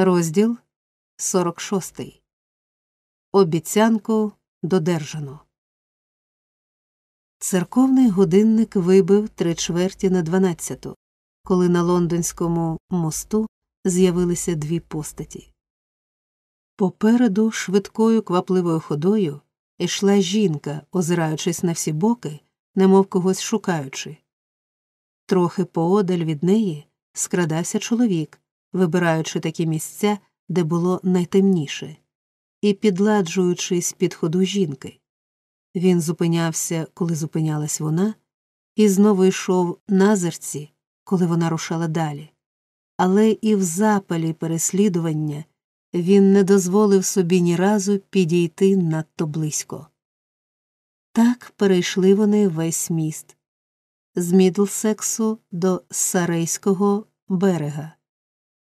Розділ 46. Обіцянку додержано. Церковний годинник вибив три чверті на дванадцяту, коли на лондонському мосту з'явилися дві постаті. Попереду швидкою квапливою ходою йшла жінка, озираючись на всі боки, немов когось шукаючи. Трохи поодаль від неї скрадався чоловік, вибираючи такі місця, де було найтемніше, і підладжуючись під ходу жінки. Він зупинявся, коли зупинялась вона, і знову йшов на зерці, коли вона рушала далі. Але і в запалі переслідування він не дозволив собі ні разу підійти надто близько. Так перейшли вони весь міст з Мідлсексу до Сарейського берега,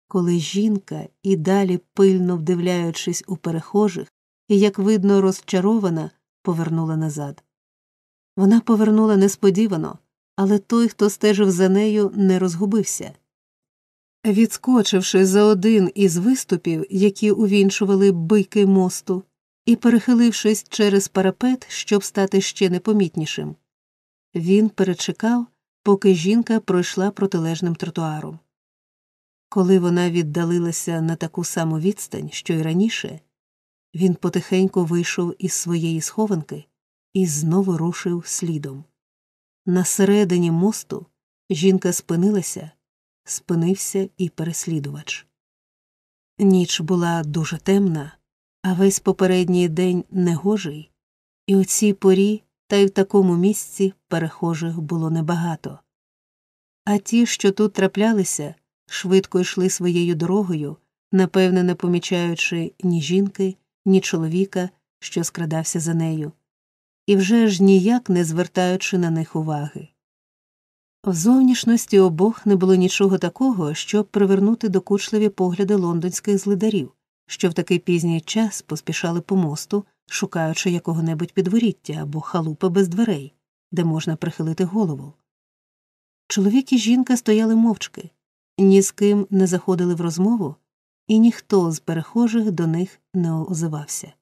коли жінка, і далі пильно вдивляючись у перехожих, і, як видно, розчарована, повернула назад. Вона повернула несподівано, але той, хто стежив за нею, не розгубився. Відскочивши за один із виступів, які увінчували бики мосту, і перехилившись через парапет, щоб стати ще непомітнішим, він перечекав, поки жінка пройшла протилежним тротуаром. Коли вона віддалилася на таку саму відстань, що й раніше, він потихеньку вийшов із своєї схованки і знову рушив слідом. На середині мосту жінка спинилася, спинився і переслідувач. Ніч була дуже темна, а весь попередній день негожий, і у цій порі та й в такому місці перехожих було небагато. А ті, що тут траплялися, швидко йшли своєю дорогою, напевне, не помічаючи ні жінки, ні чоловіка, що скрадався за нею, і вже ж ніяк не звертаючи на них уваги. В зовнішності обох не було нічого такого, щоб привернути докучливі погляди лондонських злидарів, що в такий пізній час поспішали по мосту, шукаючи якого небудь підворіття або халупи без дверей, де можна прихилити голову. Чоловік і жінка стояли мовчки, ні з ким не заходили в розмову, і ніхто з перехожих до них не озивався.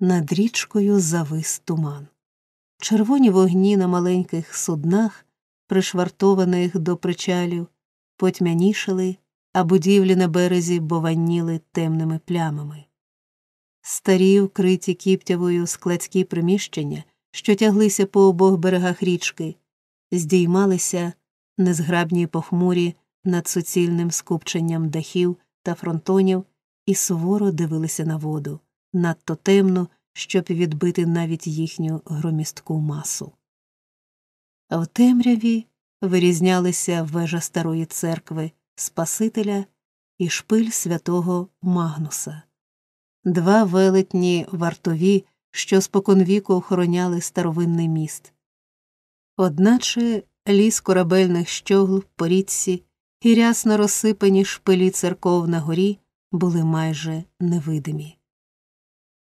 Над річкою завис туман. Червоні вогні на маленьких суднах, пришвартованих до причалів, потьмянішали, а будівлі на березі бованніли темними плямами. Старі, вкриті кіптявою складські приміщення, що тяглися по обох берегах річки, здіймалися незграбні похмурі над суцільним скупченням дахів та фронтонів і суворо дивилися на воду, надто темно, щоб відбити навіть їхню громістку масу. В темряві вирізнялися вежа старої церкви Спасителя і шпиль святого Магнуса, два велетні вартові, що споконвіку охороняли старовинний міст. Одначе ліс корабельних щогл по річці і рясно розсипані шпилі церков на горі були майже невидимі.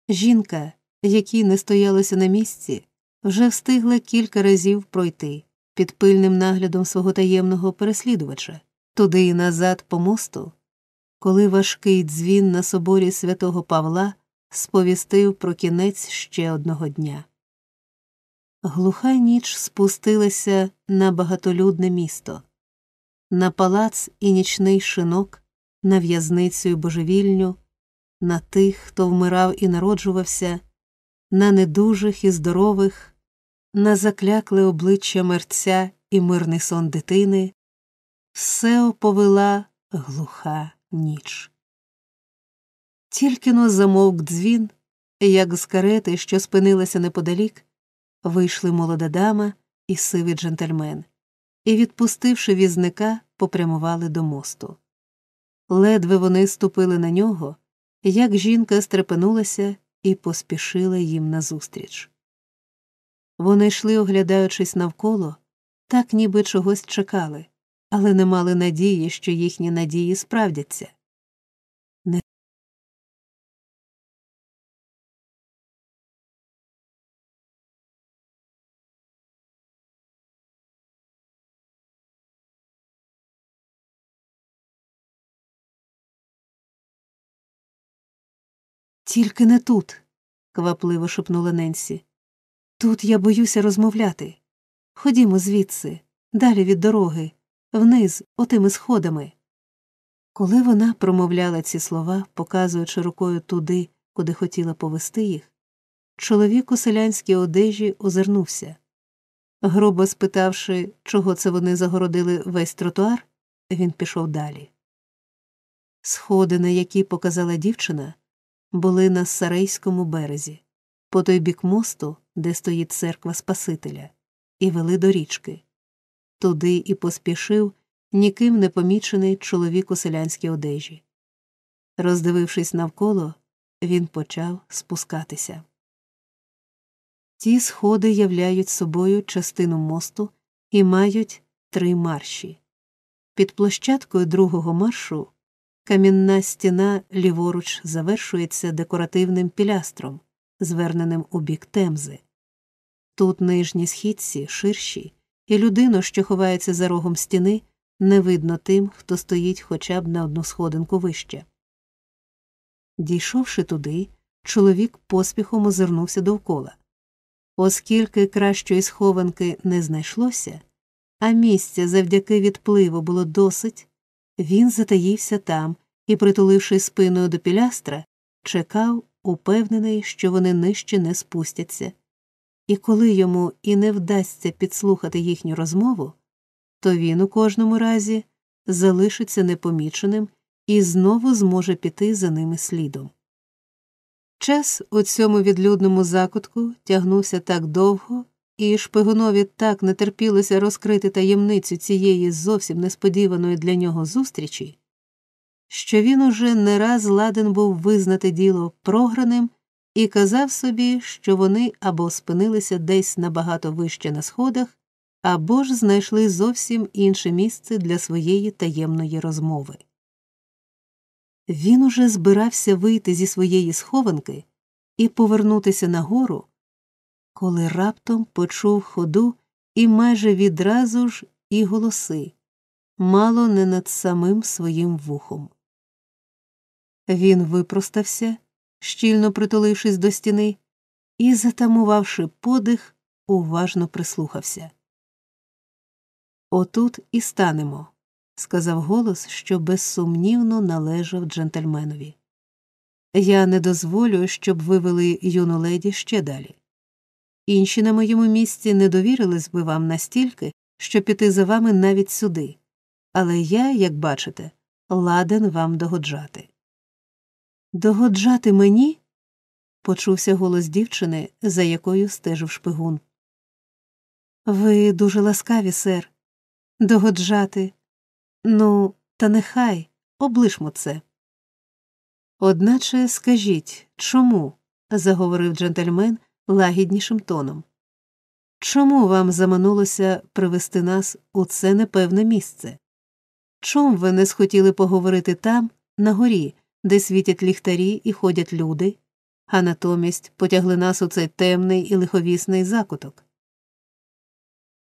Жінка, якій не стоялося на місці, вже встигла кілька разів пройти під пильним наглядом свого таємного переслідувача, туди і назад по мосту, коли важкий дзвін на соборі святого Павла сповістив про кінець ще одного дня. Глуха ніч спустилася на багатолюдне місто, на палац і нічний шинок, на в'язницю і божевільню, на тих, хто вмирав і народжувався, на недужих і здорових, на заклякле обличчя мерця і мирний сон дитини, все оповела глуха ніч. Тільки но замовк дзвін, як з карети, що спинилася неподалік вийшли молода дама і сивий джентльмен, і, відпустивши візника, попрямували до мосту. Ледве вони ступили на нього, як жінка стрепенулася і поспішила їм назустріч. Вони йшли, оглядаючись навколо, так ніби чогось чекали, але не мали надії, що їхні надії справдяться. Тільки не тут, квапливо шепнула Ненсі. Тут я боюся розмовляти. Ходімо звідси, далі від дороги, вниз, отими сходами. Коли вона промовляла ці слова, показуючи рукою туди, куди хотіла повести їх, чоловік у селянській одежі озирнувся. Грубо спитавши, чого це вони загородили весь тротуар, він пішов далі. Сходи, на які показала дівчина, були на Сарейському березі, по той бік мосту, де стоїть церква Спасителя, і вели до річки. Туди і поспішив ніким не помічений чоловік у селянській одежі. Роздивившись навколо, він почав спускатися. Ті сходи являють собою частину мосту і мають три марші. Під площадкою другого маршу камінна стіна ліворуч завершується декоративним пілястром, зверненим у бік темзи. Тут нижні східці ширші, і людину, що ховається за рогом стіни, не видно тим, хто стоїть хоча б на одну сходинку вище. Дійшовши туди, чоловік поспіхом озирнувся довкола. Оскільки кращої схованки не знайшлося, а місця завдяки відпливу було досить, він затаївся там і, притуливши спиною до пілястра, чекав, упевнений, що вони нижче не спустяться, і коли йому і не вдасться підслухати їхню розмову, то він у кожному разі залишиться непоміченим і знову зможе піти за ними слідом. Час у цьому відлюдному закутку тягнувся так довго, і шпигунові так не терпілося розкрити таємницю цієї зовсім несподіваної для нього зустрічі, що він уже не раз ладен був визнати діло програним і казав собі, що вони або спинилися десь набагато вище на сходах, або ж знайшли зовсім інше місце для своєї таємної розмови. Він уже збирався вийти зі своєї схованки і повернутися нагору, коли раптом почув ходу і майже відразу ж і голоси, мало не над самим своїм вухом. Він випростався, щільно притулившись до стіни, і, затамувавши подих, уважно прислухався. Отут і станемо сказав голос, що безсумнівно належав джентльменові. Я не дозволю, щоб ви вели юну леді ще далі. Інші на моєму місці не довірились би вам настільки, щоб піти за вами навіть сюди, але я, як бачите, ладен вам догоджати. Догоджати мені? почувся голос дівчини, за якою стежив шпигун. Ви дуже ласкаві, сер. Догоджати Ну, та нехай облишмо це. Одначе скажіть чому? заговорив джентльмен лагіднішим тоном. Чому вам заманулося привести нас у це непевне місце? Чом ви не схотіли поговорити там, на горі, де світять ліхтарі і ходять люди, а натомість потягли нас у цей темний і лиховісний закуток?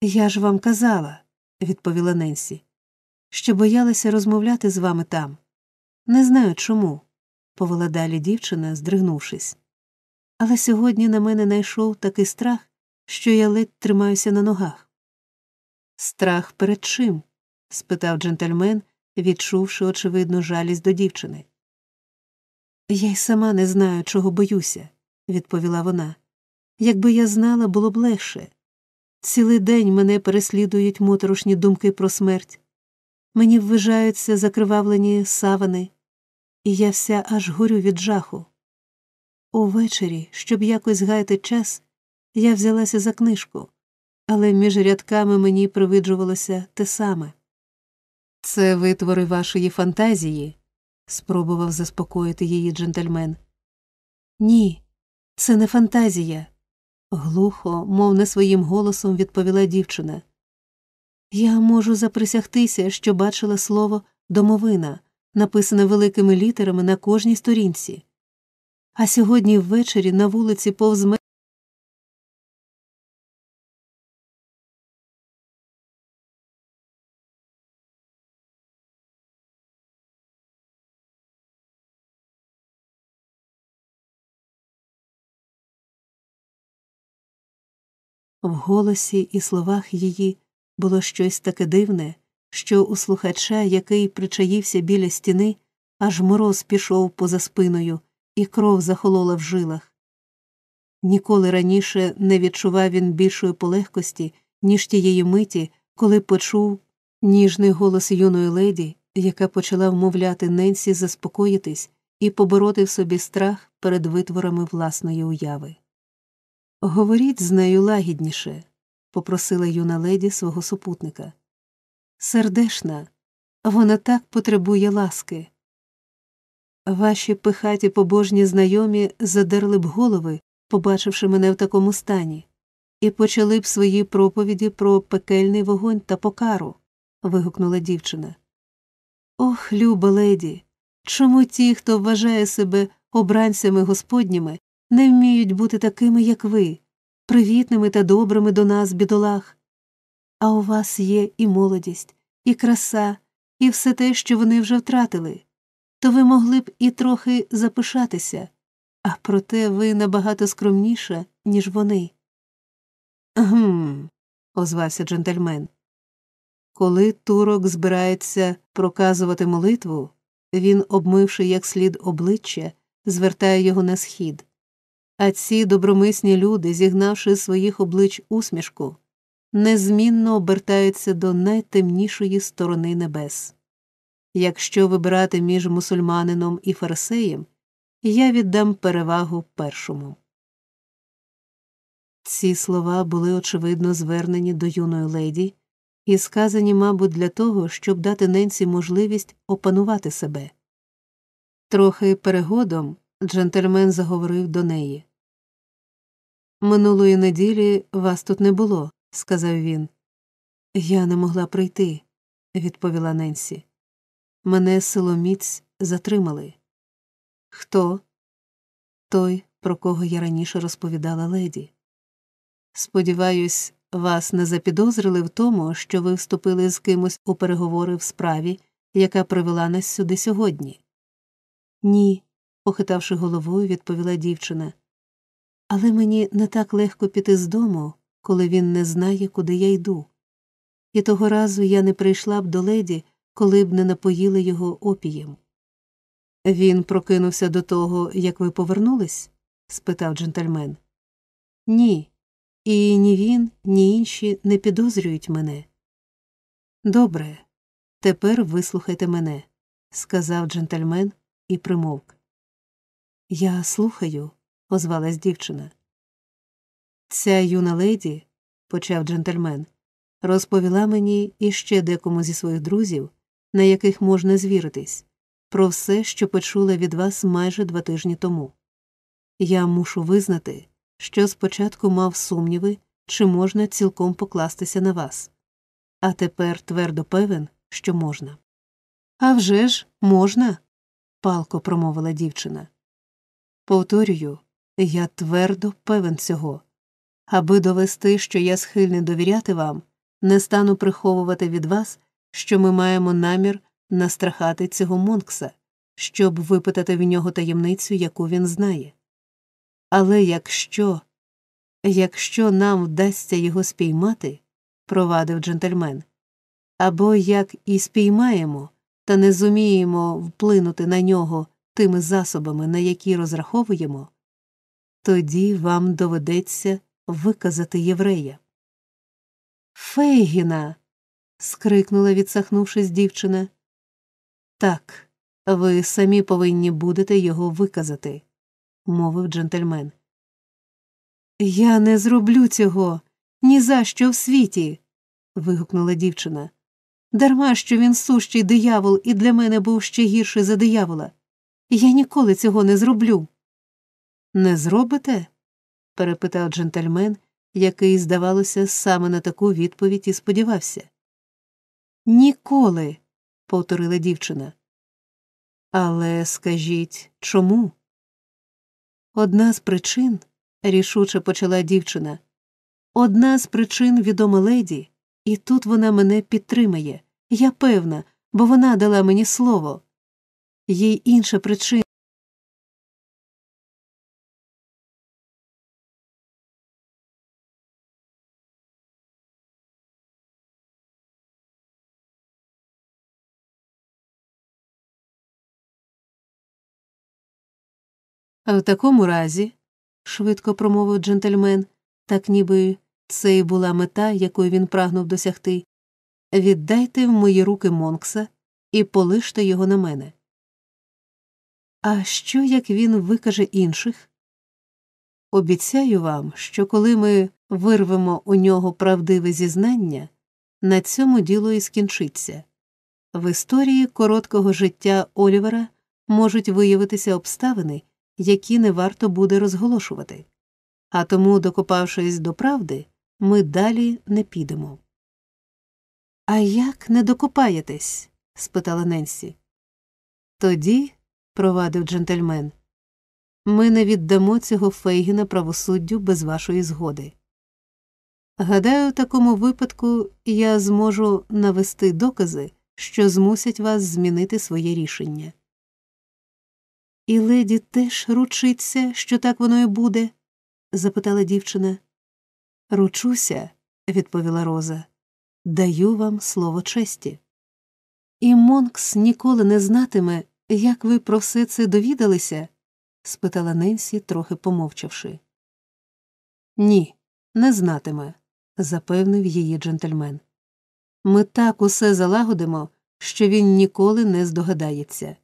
Я ж вам казала, відповіла Ненсі що боялася розмовляти з вами там. Не знаю чому, повела далі дівчина, здригнувшись. Але сьогодні на мене найшов такий страх, що я ледь тримаюся на ногах. Страх перед чим? спитав джентльмен, відчувши, очевидну жалість до дівчини. Я й сама не знаю, чого боюся, відповіла вона. Якби я знала, було б легше. Цілий день мене переслідують моторошні думки про смерть. Мені ввижаються закривавлені савани, і я вся аж горю від жаху. Увечері, щоб якось гаяти час, я взялася за книжку, але між рядками мені привиджувалося те саме. Це витвори вашої фантазії, спробував заспокоїти її джентльмен. Ні, це не фантазія, глухо, мов не своїм голосом відповіла дівчина. Я можу заприсягтися, що бачила слово домовина, написане великими літерами на кожній сторінці. А сьогодні ввечері на вулиці повз мене. В голосі і словах її було щось таке дивне, що у слухача, який причаївся біля стіни, аж мороз пішов поза спиною і кров захолола в жилах. Ніколи раніше не відчував він більшої полегкості, ніж тієї миті, коли почув ніжний голос юної леді, яка почала вмовляти Ненсі заспокоїтись і побороти в собі страх перед витворами власної уяви. Говоріть з нею лагідніше, попросила юна леді свого супутника. Сердешна, вона так потребує ласки. Ваші пихаті побожні знайомі задерли б голови, побачивши мене в такому стані, і почали б свої проповіді про пекельний вогонь та покару. вигукнула дівчина. Ох, люба леді, чому ті, хто вважає себе обранцями господніми, не вміють бути такими, як ви, привітними та добрими до нас, бідолах? А у вас є і молодість, і краса, і все те, що вони вже втратили, то ви могли б і трохи запишатися, а проте ви набагато скромніша, ніж вони. Гм, озвався джентльмен. Коли турок збирається проказувати молитву, він, обмивши як слід обличчя, звертає його на схід. А ці добромисні люди, зігнавши з своїх облич усмішку, незмінно обертаються до найтемнішої сторони небес. Якщо вибирати між мусульманином і фарисеєм, я віддам перевагу першому. Ці слова були очевидно звернені до юної леді і сказані, мабуть, для того, щоб дати ненці можливість опанувати себе. Трохи перегодом джентльмен заговорив до неї. Минулої неділі вас тут не було, сказав він. Я не могла прийти, відповіла Ненсі. Мене силоміць затримали. Хто? Той, про кого я раніше розповідала леді. Сподіваюсь, вас не запідозрили в тому, що ви вступили з кимось у переговори в справі, яка привела нас сюди сьогодні. Ні, похитавши головою, відповіла дівчина. Але мені не так легко піти з дому, коли він не знає, куди я йду. І того разу я не прийшла б до леді, коли б не напоїли його опієм. Він прокинувся до того, як ви повернулись? спитав джентльмен. Ні. І ні він, ні інші не підозрюють мене. Добре, тепер вислухайте мене, сказав джентльмен і примовк. Я слухаю, озвалась дівчина. Ця юна леді, почав джентльмен, розповіла мені іще декому зі своїх друзів, на яких можна звіритись, про все, що почула від вас майже два тижні тому. Я мушу визнати, що спочатку мав сумніви, чи можна цілком покластися на вас, а тепер твердо певен, що можна. «А вже ж, можна, палко промовила дівчина. Повторюю, я твердо певен цього. Аби довести, що я схильний довіряти вам, не стану приховувати від вас, що ми маємо намір настрахати цього Монкса, щоб випитати в нього таємницю, яку він знає. Але якщо, якщо нам вдасться його спіймати, провадив джентльмен, або як і спіймаємо, та не зуміємо вплинути на нього тими засобами, на які розраховуємо, тоді вам доведеться виказати єврея. Фейгіна. Скрикнула, відсахнувшись дівчина. Так, ви самі повинні будете його виказати, мовив джентльмен. Я не зроблю цього ні за що в світі. вигукнула дівчина. Дарма що він сущий диявол і для мене був ще гірший за диявола. Я ніколи цього не зроблю. Не зробите? перепитав джентльмен, який, здавалося, саме на таку відповідь і сподівався. Ніколи, повторила дівчина. Але скажіть чому? Одна з причин, рішуче почала дівчина, одна з причин відома леді, і тут вона мене підтримає. Я певна, бо вона дала мені слово. Є інша причина. А в такому разі, швидко промовив джентльмен, так ніби це й була мета, якою він прагнув досягти, віддайте в мої руки Монкса і полиште його на мене. А що як він викаже інших? Обіцяю вам, що коли ми вирвемо у нього правдиве зізнання, на цьому діло і скінчиться. В історії короткого життя Олівера можуть виявитися обставини, які не варто буде розголошувати, а тому, докопавшись до правди, ми далі не підемо. А як не докопаєтесь? спитала Ненсі. Тоді, провадив джентльмен, ми не віддамо цього Фейгіна правосуддю без вашої згоди. Гадаю, в такому випадку я зможу навести докази, що змусять вас змінити своє рішення. І леді теж ручиться, що так воно і буде? запитала дівчина. Ручуся, відповіла Роза. Даю вам слово честі. І Монкс ніколи не знатиме, як ви про все це довідалися? спитала Ненсі, трохи помовчавши. Ні, не знатиме, запевнив її джентльмен. Ми так усе залагодимо, що він ніколи не здогадається.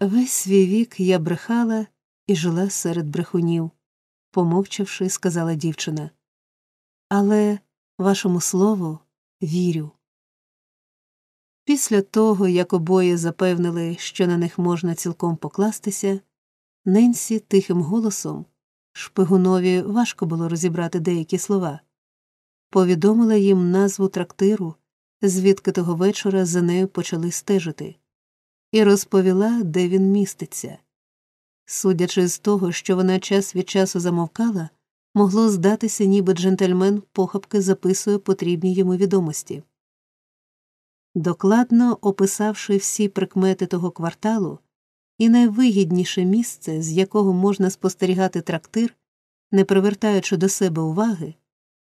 Весь свій вік я брехала і жила серед брехунів, помовчавши, сказала дівчина. Але вашому слову вірю. Після того, як обоє запевнили, що на них можна цілком покластися, Ненсі тихим голосом шпигунові важко було розібрати деякі слова, повідомила їм назву трактиру, звідки того вечора за нею почали стежити, і розповіла, де він міститься. Судячи з того, що вона час від часу замовкала, могло здатися, ніби джентльмен похапки записує потрібні йому відомості. Докладно описавши всі прикмети того кварталу і найвигідніше місце, з якого можна спостерігати трактир, не привертаючи до себе уваги,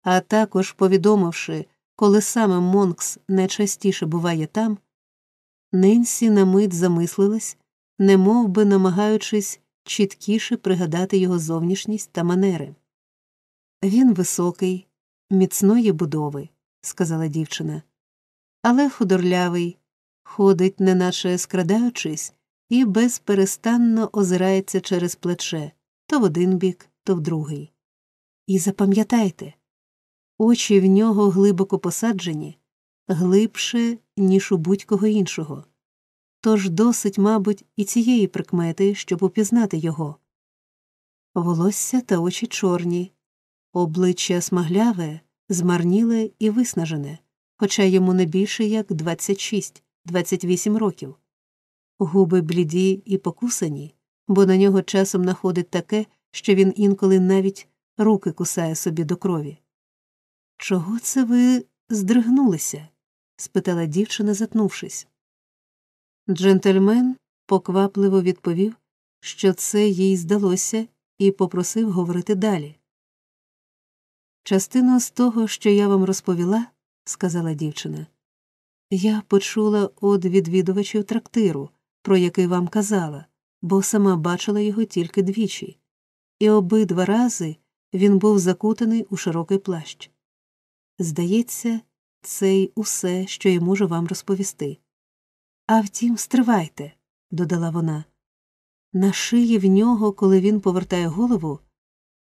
а також повідомивши, коли саме Монкс найчастіше буває там, Ненсі на мить замислилась, немов би намагаючись чіткіше пригадати його зовнішність та манери. Він високий, міцної будови, сказала дівчина але худорлявий, ходить, неначе скрадаючись, і безперестанно озирається через плече то в один бік, то в другий. І запам'ятайте очі в нього глибоко посаджені, глибше, ніж у будь-кого іншого. Тож досить, мабуть, і цієї прикмети, щоб упізнати його. Волосся та очі чорні, обличчя смагляве, змарніле і виснажене хоча йому не більше як 26-28 років. Губи бліді і покусані, бо на нього часом находить таке, що він інколи навіть руки кусає собі до крові. Чого це ви здригнулися? Спитала дівчина, затнувшись. Джентльмен поквапливо відповів, що це їй здалося, і попросив говорити далі. Частину з того, що я вам розповіла, сказала дівчина. Я почула од відвідувачів трактиру, про який вам казала, бо сама бачила його тільки двічі, і обидва рази він був закутаний у широкий плащ. Здається, це й усе, що я можу вам розповісти. А втім, стривайте, додала вона. На шиї в нього, коли він повертає голову,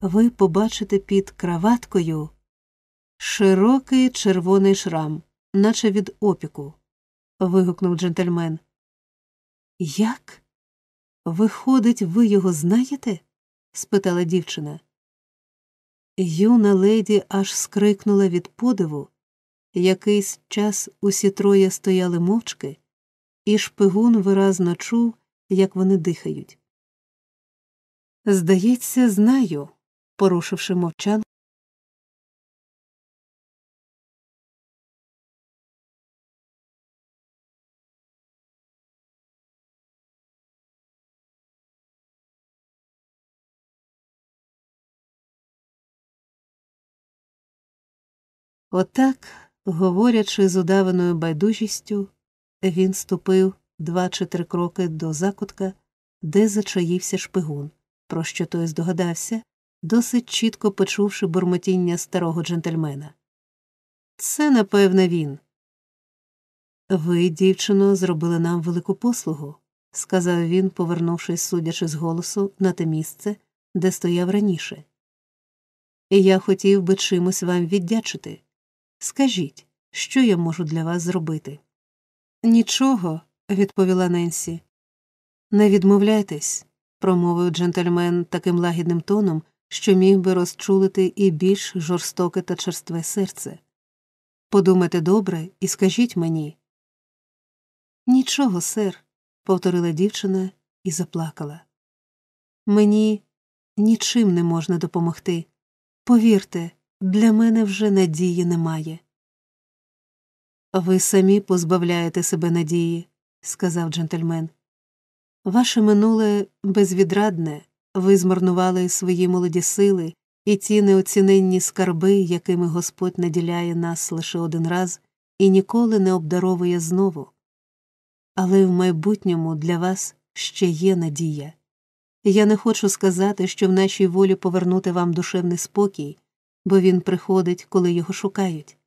ви побачите під краваткою Широкий червоний шрам, наче від опіку. вигукнув джентльмен. Як? Виходить, ви його знаєте? спитала дівчина. Юна леді аж скрикнула від подиву. Якийсь час усі троє стояли мовчки, і шпигун виразно чув, як вони дихають. Здається, знаю, порушивши мовчан, Отак, говорячи з удаваною байдужістю, він ступив два чи три кроки до закутка, де зачаївся шпигун, про що той здогадався, досить чітко почувши бурмотіння старого джентльмена. Це, напевне, він. Ви, дівчино, зробили нам велику послугу, сказав він, повернувшись, судячи з голосу, на те місце, де стояв раніше. Я хотів би чимось вам віддячити. Скажіть, що я можу для вас зробити? Нічого, відповіла Ненсі. Не відмовляйтесь, промовив джентльмен таким лагідним тоном, що міг би розчулити і більш жорстоке та черстве серце. Подумайте добре і скажіть мені. Нічого, сер, повторила дівчина і заплакала. Мені нічим не можна допомогти. Повірте, для мене вже надії немає. Ви самі позбавляєте себе надії, сказав джентльмен. Ваше минуле безвідрадне, ви змарнували свої молоді сили і ті неоціненні скарби, якими Господь наділяє нас лише один раз і ніколи не обдаровує знову. Але в майбутньому для вас ще є надія. Я не хочу сказати, що в нашій волі повернути вам душевний спокій, бо він приходить, коли його шукають.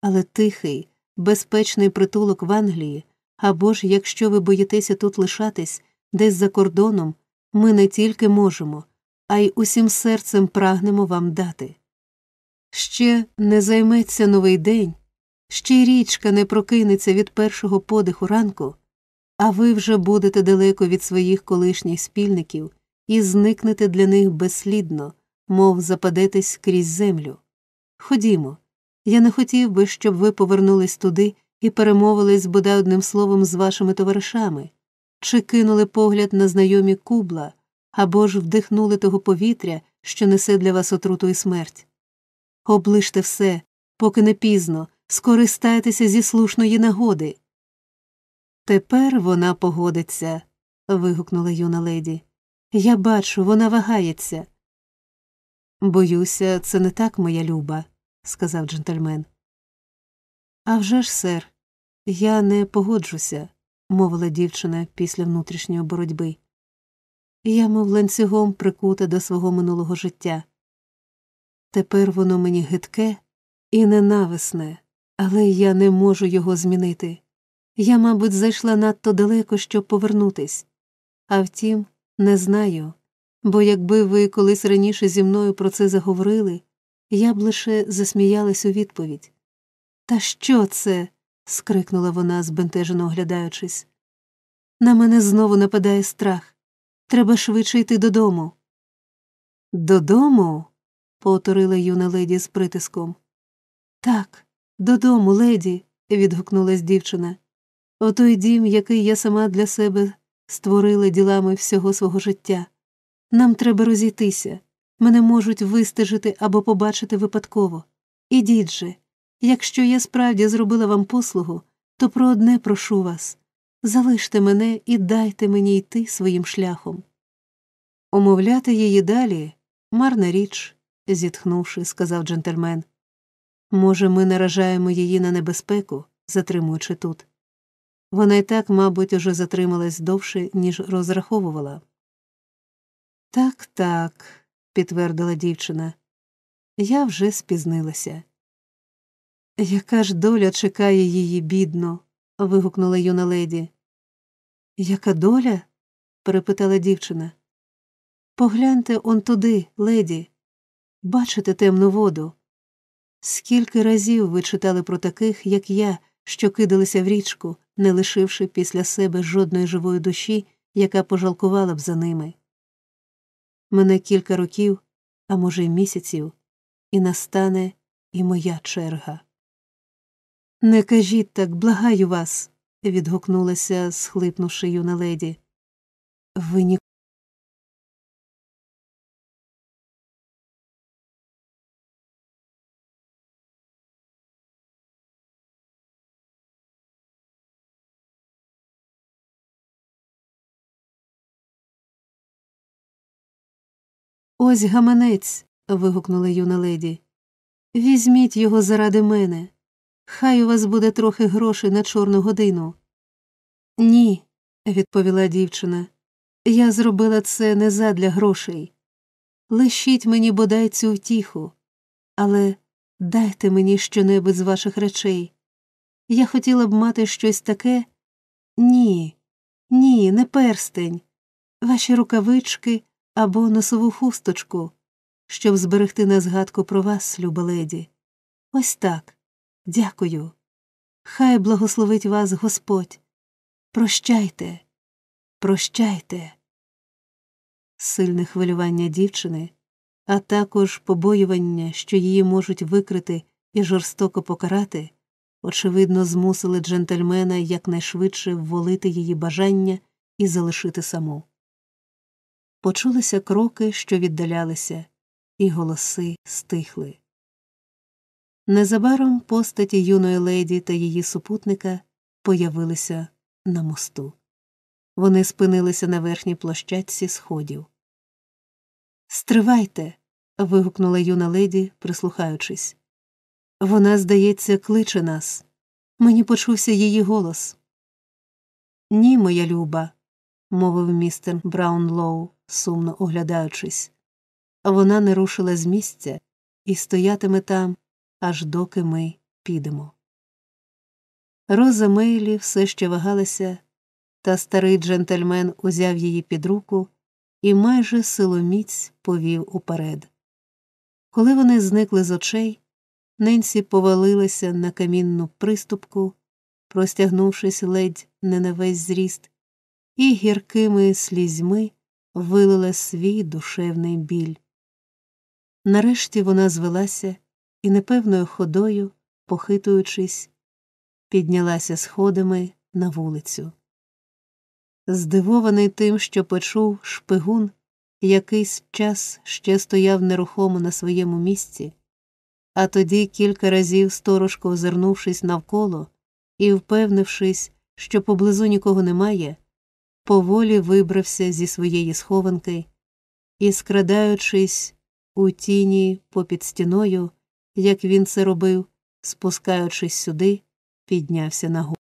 Але тихий, безпечний притулок в Англії, або ж якщо ви боїтеся тут лишатись, десь за кордоном, ми не тільки можемо, а й усім серцем прагнемо вам дати. Ще не займеться новий день, ще й річка не прокинеться від першого подиху ранку, а ви вже будете далеко від своїх колишніх спільників і зникнете для них безслідно, мов западетесь крізь землю. Ходімо, я не хотів би, щоб ви повернулись туди і перемовились бодай одним словом з вашими товаришами, чи кинули погляд на знайомі кубла, або ж вдихнули того повітря, що несе для вас отруту і смерть. Оближте все, поки не пізно, скористайтеся зі слушної нагоди. Тепер вона погодиться. вигукнула юна леді. Я бачу, вона вагається. Боюся, це не так, моя люба, сказав джентльмен. «А вже ж, сер, я не погоджуся, мовила дівчина після внутрішньої боротьби. Я, мов ланцюгом прикута до свого минулого життя. Тепер воно мені гидке і ненависне, але я не можу його змінити. Я, мабуть, зайшла надто далеко, щоб повернутись. А втім, не знаю, бо якби ви колись раніше зі мною про це заговорили, я б лише засміялась у відповідь. Та що це? скрикнула вона, збентежено оглядаючись. На мене знову нападає страх. Треба швидше йти додому. Додому? повторила юна леді з притиском. Так, додому, леді, відгукнулась дівчина. У той дім, який я сама для себе створила ділами всього свого життя. Нам треба розійтися. Мене можуть вистежити або побачити випадково. Ідіть же, якщо я справді зробила вам послугу, то про одне прошу вас залиште мене і дайте мені йти своїм шляхом. Умовляти її далі марна річ, зітхнувши, сказав джентльмен. Може, ми наражаємо її на небезпеку, затримуючи тут. Вона й так, мабуть, уже затрималась довше, ніж розраховувала. Так, так, підтвердила дівчина, я вже спізнилася. Яка ж доля чекає її, бідно. вигукнула юна леді. Яка доля? перепитала дівчина. Погляньте он туди, леді. Бачите темну воду. Скільки разів ви читали про таких, як я, що кидалися в річку, не лишивши після себе жодної живої душі, яка пожалкувала б за ними. Мене кілька років, а може, й місяців, і настане і моя черга. Не кажіть так, благаю вас, відгукнулася, схлипнувши юна леді. Ви Ось гаманець. вигукнула юна леді. Візьміть його заради мене. Хай у вас буде трохи грошей на чорну годину. Ні, відповіла дівчина. Я зробила це не задля грошей. Лишіть мені бодай цю втіху, але дайте мені щонебудь з ваших речей. Я хотіла б мати щось таке. Ні, ні, не перстень, ваші рукавички або носову хусточку, щоб зберегти на згадку про вас, люба леді. Ось так. Дякую. Хай благословить вас Господь. Прощайте, прощайте. Сильне хвилювання дівчини, а також побоювання, що її можуть викрити і жорстоко покарати, очевидно, змусили джентльмена якнайшвидше вволити її бажання і залишити саму. Почулися кроки, що віддалялися, і голоси стихли. Незабаром постаті юної леді та її супутника появилися на мосту. Вони спинилися на верхній площадці сходів. Стривайте. вигукнула юна леді, прислухаючись. Вона, здається, кличе нас. Мені почувся її голос. Ні, моя люба, мовив містер Браунлоу, сумно оглядаючись. Вона не рушила з місця і стоятиме там, аж доки ми підемо. Роза Мейлі все ще вагалася, та старий джентльмен узяв її під руку і майже силоміць повів уперед. Коли вони зникли з очей, Ненсі повалилася на камінну приступку, простягнувшись ледь не на весь зріст, і гіркими слізьми вилила свій душевний біль. Нарешті вона звелася і непевною ходою, похитуючись, піднялася сходами на вулицю. Здивований тим, що почув шпигун, якийсь час ще стояв нерухомо на своєму місці, а тоді кілька разів сторожко озирнувшись навколо і впевнившись, що поблизу нікого немає, поволі вибрався зі своєї схованки і, скрадаючись у тіні попід стіною, як він це робив, спускаючись сюди, піднявся нагору.